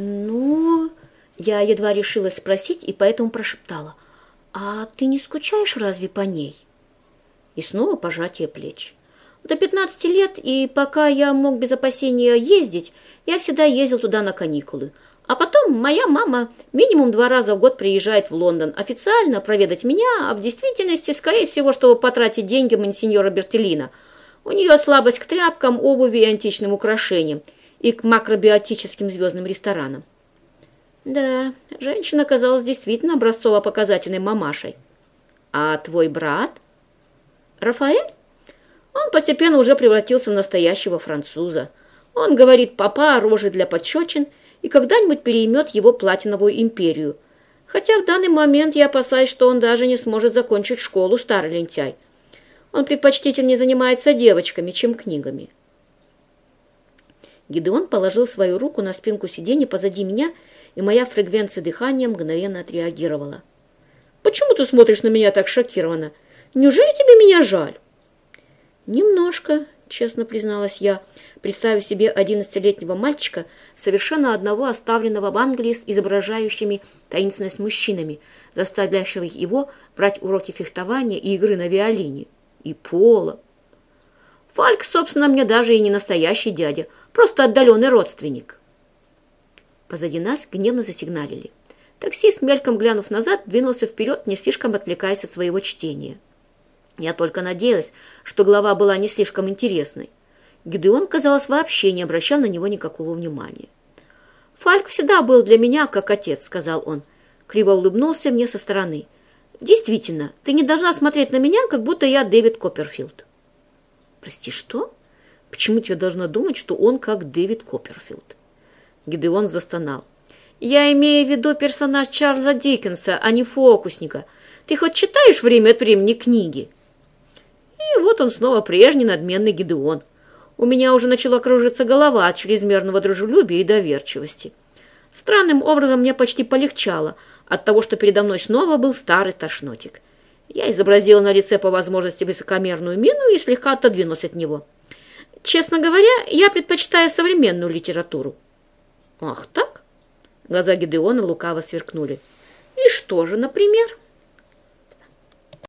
Ну, я едва решилась спросить и поэтому прошептала. А ты не скучаешь разве по ней? И снова пожатие плеч. До 15 лет, и пока я мог без опасения ездить, я всегда ездил туда на каникулы. А потом моя мама минимум два раза в год приезжает в Лондон официально проведать меня, а в действительности, скорее всего, чтобы потратить деньги монсеньора Бертелина. У нее слабость к тряпкам, обуви и античным украшениям, и к макробиотическим звездным ресторанам. Да, женщина казалась действительно образцово-показательной мамашей. А твой брат? Рафаэль? Он постепенно уже превратился в настоящего француза. Он говорит «папа» рожи для подщечин и когда-нибудь переймет его платиновую империю. Хотя в данный момент я опасаюсь, что он даже не сможет закончить школу, старый лентяй. Он предпочтительнее занимается девочками, чем книгами. Гидеон положил свою руку на спинку сиденья позади меня, и моя фреквенция дыхания мгновенно отреагировала. «Почему ты смотришь на меня так шокированно? Неужели тебе меня жаль?» «Немножко», — честно призналась я, представив себе одиннадцатилетнего мальчика, совершенно одного оставленного в Англии с изображающими таинственность мужчинами, заставляющего его брать уроки фехтования и игры на виолине. И пола. Фальк, собственно, мне даже и не настоящий дядя, просто отдаленный родственник. Позади нас гневно засигналили. Таксист, мельком глянув назад, двинулся вперед, не слишком отвлекаясь от своего чтения. Я только надеялась, что глава была не слишком интересной. Гидеон, казалось, вообще не обращал на него никакого внимания. «Фальк всегда был для меня как отец», — сказал он. Криво улыбнулся мне со стороны. «Действительно, ты не должна смотреть на меня, как будто я Дэвид Копперфилд». «Прости, что? Почему я должна думать, что он как Дэвид Копперфилд?» Гидеон застонал. «Я имею в виду персонаж Чарльза Диккенса, а не фокусника. Ты хоть читаешь время от времени книги?» И вот он снова прежний надменный Гидеон. У меня уже начала кружиться голова от чрезмерного дружелюбия и доверчивости. Странным образом мне почти полегчало от того, что передо мной снова был старый тошнотик. Я изобразила на лице по возможности высокомерную мину и слегка отодвинулась от него. Честно говоря, я предпочитаю современную литературу. Ах, так? Глаза Гидеона лукаво сверкнули. И что же, например?